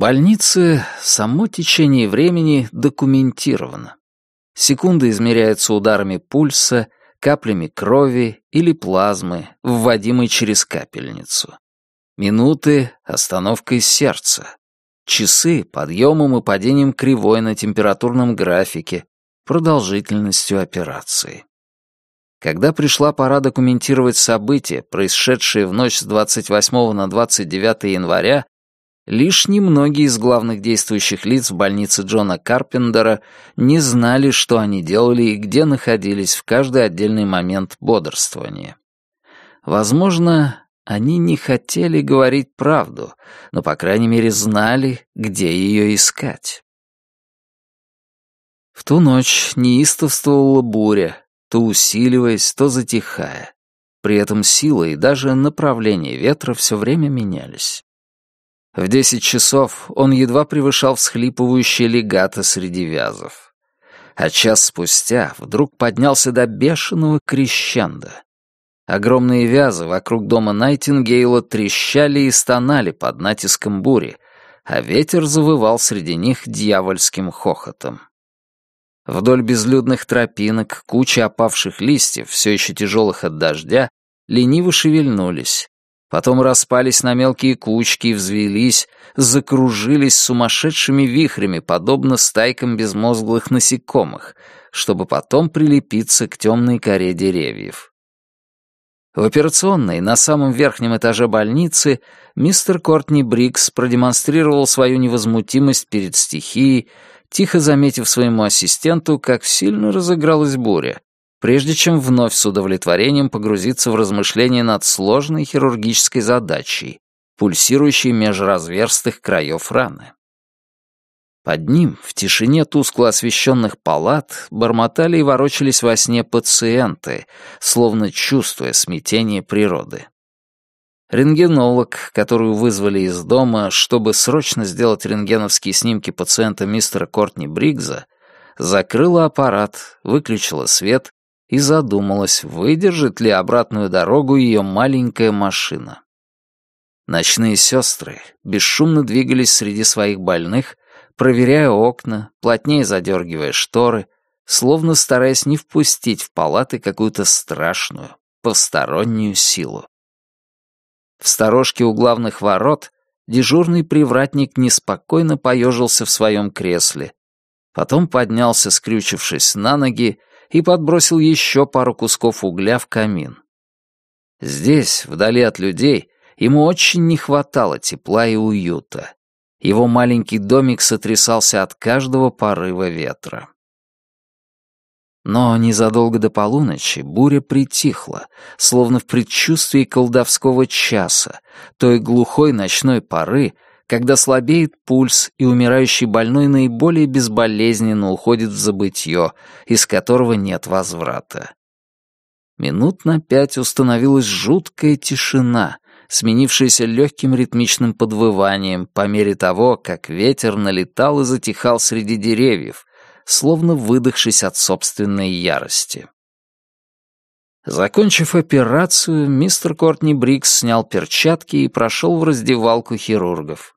больнице само течение времени документировано. Секунды измеряются ударами пульса, каплями крови или плазмы, вводимой через капельницу. Минуты — остановкой сердца. Часы — подъемом и падением кривой на температурном графике, продолжительностью операции. Когда пришла пора документировать события, происшедшие в ночь с 28 на 29 января, лишь немногие из главных действующих лиц в больнице Джона Карпендера не знали, что они делали и где находились в каждый отдельный момент бодрствования. Возможно, они не хотели говорить правду, но, по крайней мере, знали, где ее искать. В ту ночь неистовствовала буря, то усиливаясь, то затихая. При этом сила и даже направление ветра все время менялись. В десять часов он едва превышал всхлипывающие легато среди вязов. А час спустя вдруг поднялся до бешеного крещанда. Огромные вязы вокруг дома Найтингейла трещали и стонали под натиском бури, а ветер завывал среди них дьявольским хохотом. Вдоль безлюдных тропинок куча опавших листьев, все еще тяжелых от дождя, лениво шевельнулись. Потом распались на мелкие кучки взвелись, закружились сумасшедшими вихрями, подобно стайкам безмозглых насекомых, чтобы потом прилепиться к темной коре деревьев. В операционной на самом верхнем этаже больницы мистер Кортни Брикс продемонстрировал свою невозмутимость перед стихией тихо заметив своему ассистенту, как сильно разыгралась буря, прежде чем вновь с удовлетворением погрузиться в размышления над сложной хирургической задачей, пульсирующей меж разверстых краев раны. Под ним, в тишине тускло освещенных палат, бормотали и ворочались во сне пациенты, словно чувствуя смятение природы. Рентгенолог, которую вызвали из дома, чтобы срочно сделать рентгеновские снимки пациента мистера Кортни Бригза, закрыла аппарат, выключила свет и задумалась, выдержит ли обратную дорогу ее маленькая машина. Ночные сестры бесшумно двигались среди своих больных, проверяя окна, плотнее задергивая шторы, словно стараясь не впустить в палаты какую-то страшную, постороннюю силу. В сторожке у главных ворот дежурный привратник неспокойно поежился в своем кресле. Потом поднялся, скрючившись на ноги, и подбросил еще пару кусков угля в камин. Здесь, вдали от людей, ему очень не хватало тепла и уюта. Его маленький домик сотрясался от каждого порыва ветра. Но незадолго до полуночи буря притихла, словно в предчувствии колдовского часа, той глухой ночной поры, когда слабеет пульс, и умирающий больной наиболее безболезненно уходит в забытье, из которого нет возврата. Минут на пять установилась жуткая тишина, сменившаяся легким ритмичным подвыванием по мере того, как ветер налетал и затихал среди деревьев, словно выдохшись от собственной ярости. Закончив операцию, мистер Кортни Брикс снял перчатки и прошел в раздевалку хирургов.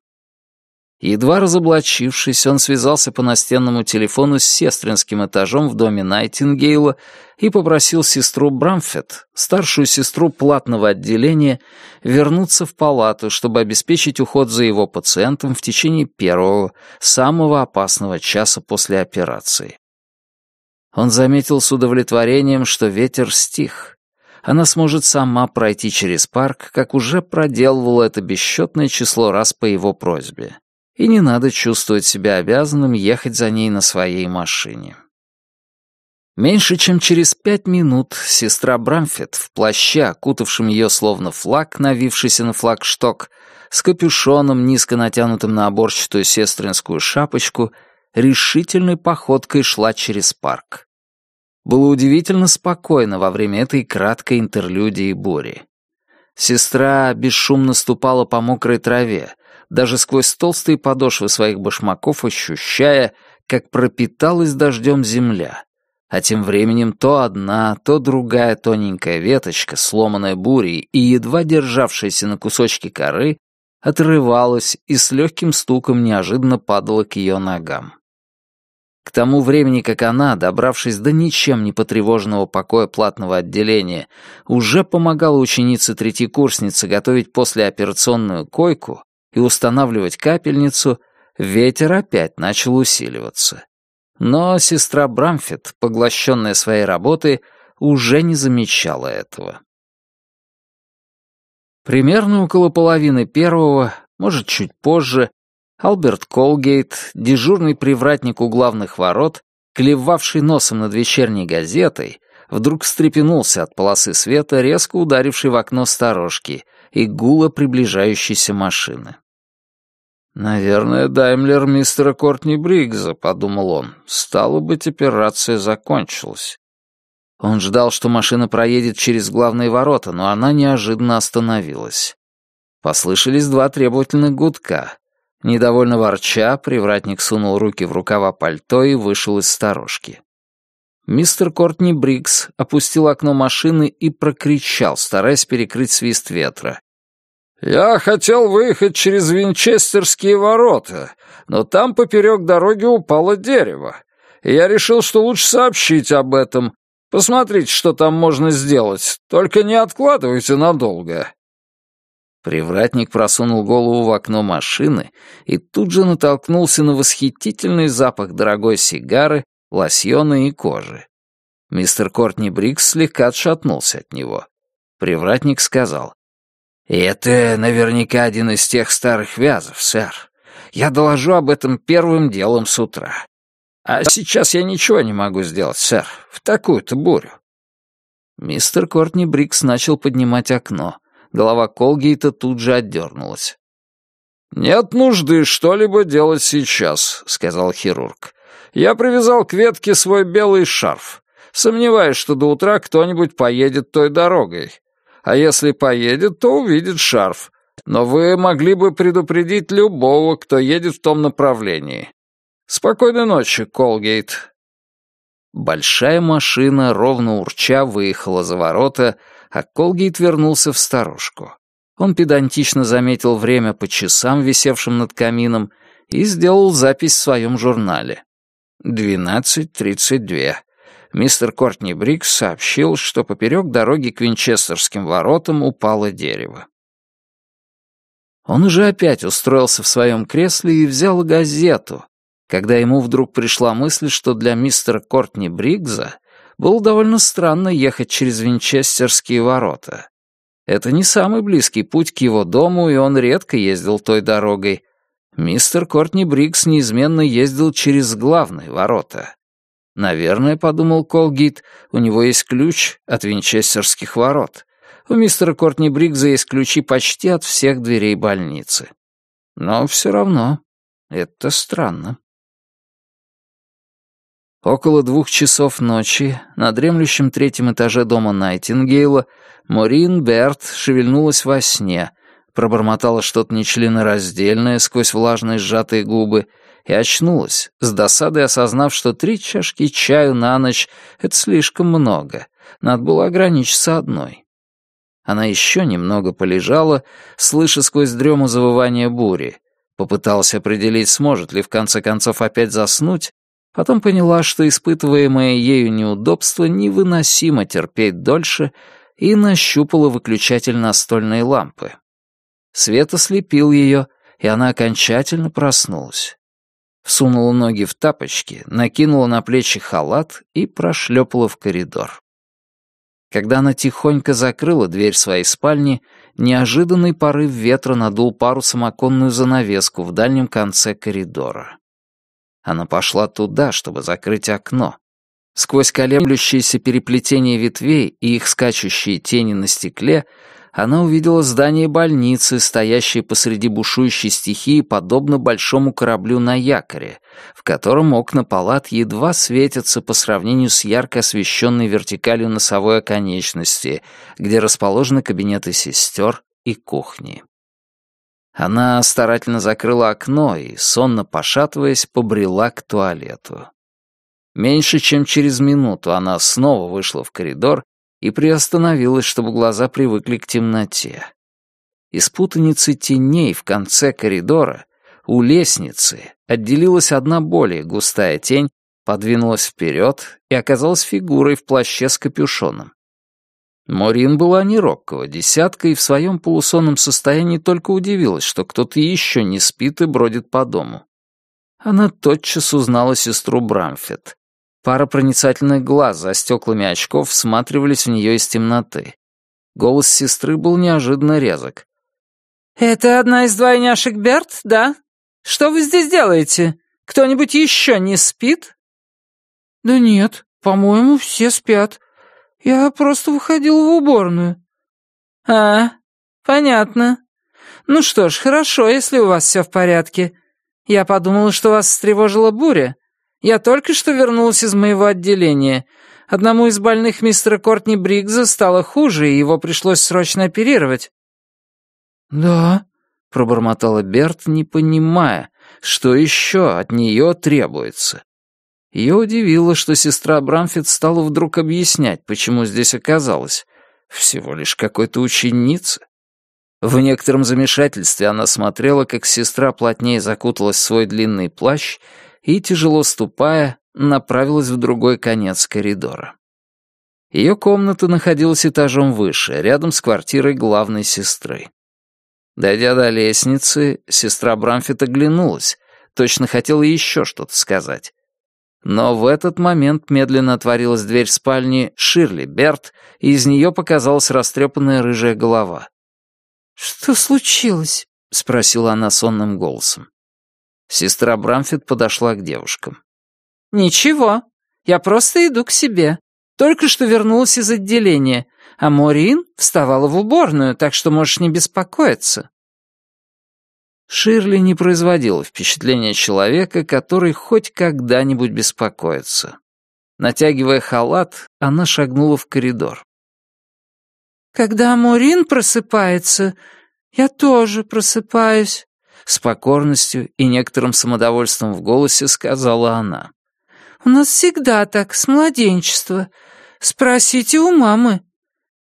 Едва разоблачившись, он связался по настенному телефону с сестринским этажом в доме Найтингейла и попросил сестру Брамфет, старшую сестру платного отделения, вернуться в палату, чтобы обеспечить уход за его пациентом в течение первого, самого опасного часа после операции. Он заметил с удовлетворением, что ветер стих. Она сможет сама пройти через парк, как уже проделывала это бесчетное число раз по его просьбе и не надо чувствовать себя обязанным ехать за ней на своей машине. Меньше чем через пять минут сестра Брамфет в плаще, окутавшем ее словно флаг, навившийся на флагшток, с капюшоном, низко натянутым на оборчатую сестринскую шапочку, решительной походкой шла через парк. Было удивительно спокойно во время этой краткой интерлюдии бури. Сестра бесшумно ступала по мокрой траве, даже сквозь толстые подошвы своих башмаков ощущая, как пропиталась дождем земля. А тем временем то одна, то другая тоненькая веточка, сломанная бурей и едва державшаяся на кусочке коры, отрывалась и с легким стуком неожиданно падала к ее ногам. К тому времени, как она, добравшись до ничем не потревоженного покоя платного отделения, уже помогала ученице-третьекурснице готовить послеоперационную койку и устанавливать капельницу, ветер опять начал усиливаться. Но сестра Брамфит, поглощенная своей работой, уже не замечала этого. Примерно около половины первого, может, чуть позже, Алберт Колгейт, дежурный привратник у главных ворот, клевавший носом над вечерней газетой, вдруг встрепенулся от полосы света, резко ударившей в окно сторожки и гула приближающейся машины. «Наверное, Даймлер мистера Кортни Бригза», — подумал он. «Стало быть, операция закончилась». Он ждал, что машина проедет через главные ворота, но она неожиданно остановилась. Послышались два требовательных гудка. Недовольно ворча, привратник сунул руки в рукава пальто и вышел из сторожки. Мистер Кортни Брикс опустил окно машины и прокричал, стараясь перекрыть свист ветра. «Я хотел выехать через Винчестерские ворота, но там поперек дороги упало дерево. И я решил, что лучше сообщить об этом. Посмотрите, что там можно сделать, только не откладывайте надолго». Привратник просунул голову в окно машины и тут же натолкнулся на восхитительный запах дорогой сигары, лосьона и кожи. Мистер Кортни Брикс слегка отшатнулся от него. Привратник сказал, «Это наверняка один из тех старых вязов, сэр. Я доложу об этом первым делом с утра. А сейчас я ничего не могу сделать, сэр, в такую-то бурю». Мистер Кортни Брикс начал поднимать окно. Голова Колгейта тут же отдернулась. «Нет нужды что-либо делать сейчас», — сказал хирург. «Я привязал к ветке свой белый шарф. Сомневаюсь, что до утра кто-нибудь поедет той дорогой а если поедет, то увидит шарф. Но вы могли бы предупредить любого, кто едет в том направлении. Спокойной ночи, Колгейт». Большая машина, ровно урча, выехала за ворота, а Колгейт вернулся в сторожку. Он педантично заметил время по часам, висевшим над камином, и сделал запись в своем журнале. «Двенадцать тридцать две мистер Кортни Брикс сообщил, что поперек дороги к Винчестерским воротам упало дерево. Он уже опять устроился в своем кресле и взял газету, когда ему вдруг пришла мысль, что для мистера Кортни Бригза было довольно странно ехать через Винчестерские ворота. Это не самый близкий путь к его дому, и он редко ездил той дорогой. Мистер Кортни Бригс неизменно ездил через главные ворота. Наверное, подумал Колгит, у него есть ключ от винчестерских ворот. У мистера Кортни Бригза есть ключи почти от всех дверей больницы. Но все равно это странно. Около двух часов ночи на дремлющем третьем этаже дома Найтингейла Морин Берт шевельнулась во сне, пробормотала что-то нечленораздельное сквозь влажные сжатые губы и очнулась, с досадой осознав, что три чашки чаю на ночь — это слишком много, надо было ограничиться одной. Она еще немного полежала, слыша сквозь дрему завывание бури, попыталась определить, сможет ли в конце концов опять заснуть, потом поняла, что испытываемое ею неудобство невыносимо терпеть дольше, и нащупала выключатель настольной лампы. Свет ослепил ее, и она окончательно проснулась всунула ноги в тапочки, накинула на плечи халат и прошлепала в коридор. Когда она тихонько закрыла дверь своей спальни, неожиданный порыв ветра надул парусом оконную занавеску в дальнем конце коридора. Она пошла туда, чтобы закрыть окно. Сквозь колеблющиеся переплетения ветвей и их скачущие тени на стекле она увидела здание больницы, стоящее посреди бушующей стихии, подобно большому кораблю на якоре, в котором окна палат едва светятся по сравнению с ярко освещенной вертикалью носовой оконечности, где расположены кабинеты сестер и кухни. Она старательно закрыла окно и, сонно пошатываясь, побрела к туалету. Меньше чем через минуту она снова вышла в коридор и приостановилась, чтобы глаза привыкли к темноте. Из путаницы теней в конце коридора у лестницы отделилась одна более густая тень, подвинулась вперед и оказалась фигурой в плаще с капюшоном. Морин была не робкого десятка и в своем полусонном состоянии только удивилась, что кто-то еще не спит и бродит по дому. Она тотчас узнала сестру Брамфет. Пара проницательных глаз за стеклами очков всматривались в нее из темноты. Голос сестры был неожиданно резок. «Это одна из двойняшек Берт, да? Что вы здесь делаете? Кто-нибудь еще не спит?» «Да нет, по-моему, все спят. Я просто выходил в уборную». «А, понятно. Ну что ж, хорошо, если у вас все в порядке. Я подумала, что вас встревожила буря. Я только что вернулась из моего отделения. Одному из больных мистера Кортни Бригза стало хуже, и его пришлось срочно оперировать». «Да», — пробормотала Берт, не понимая, что еще от нее требуется. Ее удивило, что сестра Брамфит стала вдруг объяснять, почему здесь оказалась. Всего лишь какой-то ученица. В некотором замешательстве она смотрела, как сестра плотнее закуталась в свой длинный плащ и, тяжело ступая, направилась в другой конец коридора. Ее комната находилась этажом выше, рядом с квартирой главной сестры. Дойдя до лестницы, сестра Брамфит оглянулась, точно хотела еще что-то сказать. Но в этот момент медленно отворилась дверь спальни Ширли Берт, и из нее показалась растрепанная рыжая голова. «Что случилось?» — спросила она сонным голосом. Сестра Брамфит подошла к девушкам. «Ничего, я просто иду к себе. Только что вернулась из отделения, а Морин вставала в уборную, так что можешь не беспокоиться». Ширли не производила впечатления человека, который хоть когда-нибудь беспокоится. Натягивая халат, она шагнула в коридор. «Когда Морин просыпается, я тоже просыпаюсь», — с покорностью и некоторым самодовольством в голосе сказала она. «У нас всегда так, с младенчества. Спросите у мамы».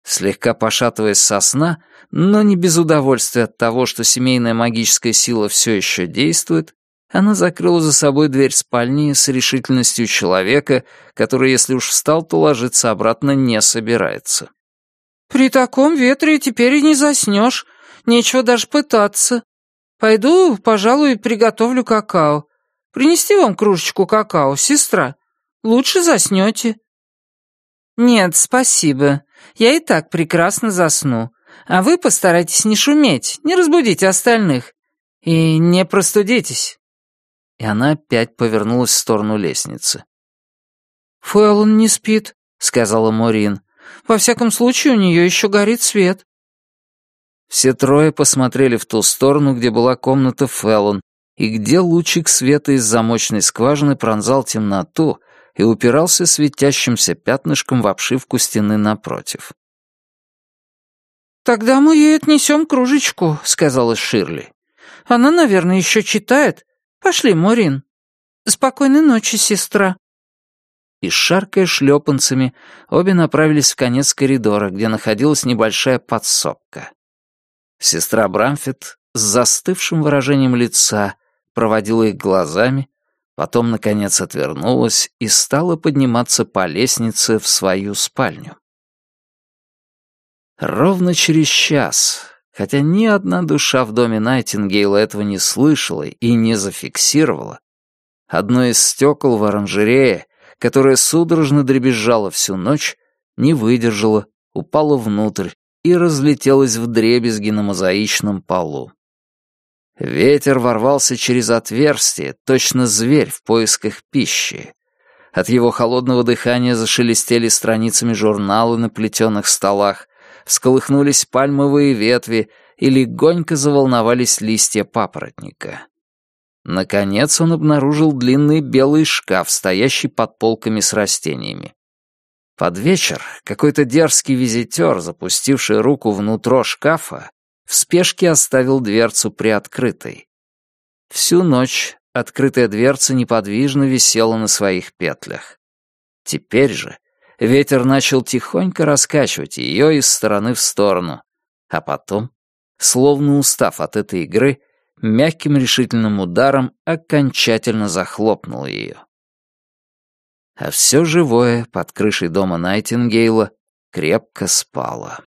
Слегка пошатываясь со сна, но не без удовольствия от того, что семейная магическая сила все еще действует, она закрыла за собой дверь спальни с решительностью человека, который, если уж встал, то ложиться обратно не собирается. «При таком ветре теперь и не заснешь. Нечего даже пытаться. Пойду, пожалуй, приготовлю какао. Принести вам кружечку какао, сестра? Лучше заснете». «Нет, спасибо. Я и так прекрасно засну. А вы постарайтесь не шуметь, не разбудите остальных. И не простудитесь». И она опять повернулась в сторону лестницы. «Фэллон не спит», — сказала Морин. «Во всяком случае, у нее еще горит свет». Все трое посмотрели в ту сторону, где была комната Фэллон, и где лучик света из замочной скважины пронзал темноту, и упирался светящимся пятнышком в обшивку стены напротив. «Тогда мы ей отнесем кружечку», — сказала Ширли. «Она, наверное, еще читает. Пошли, Морин. Спокойной ночи, сестра». И, шаркая шлепанцами, обе направились в конец коридора, где находилась небольшая подсобка. Сестра Брамфит с застывшим выражением лица проводила их глазами, Потом, наконец, отвернулась и стала подниматься по лестнице в свою спальню. Ровно через час, хотя ни одна душа в доме Найтингейла этого не слышала и не зафиксировала, одно из стекол в оранжерее, которое судорожно дребезжало всю ночь, не выдержало, упало внутрь и разлетелось в дребезги на мозаичном полу. Ветер ворвался через отверстие, точно зверь в поисках пищи. От его холодного дыхания зашелестели страницами журналы на плетеных столах, всколыхнулись пальмовые ветви и легонько заволновались листья папоротника. Наконец он обнаружил длинный белый шкаф, стоящий под полками с растениями. Под вечер какой-то дерзкий визитер, запустивший руку внутрь шкафа, в спешке оставил дверцу приоткрытой. Всю ночь открытая дверца неподвижно висела на своих петлях. Теперь же ветер начал тихонько раскачивать ее из стороны в сторону, а потом словно устав от этой игры, мягким решительным ударом окончательно захлопнул ее. А все живое под крышей дома Найтингейла крепко спало.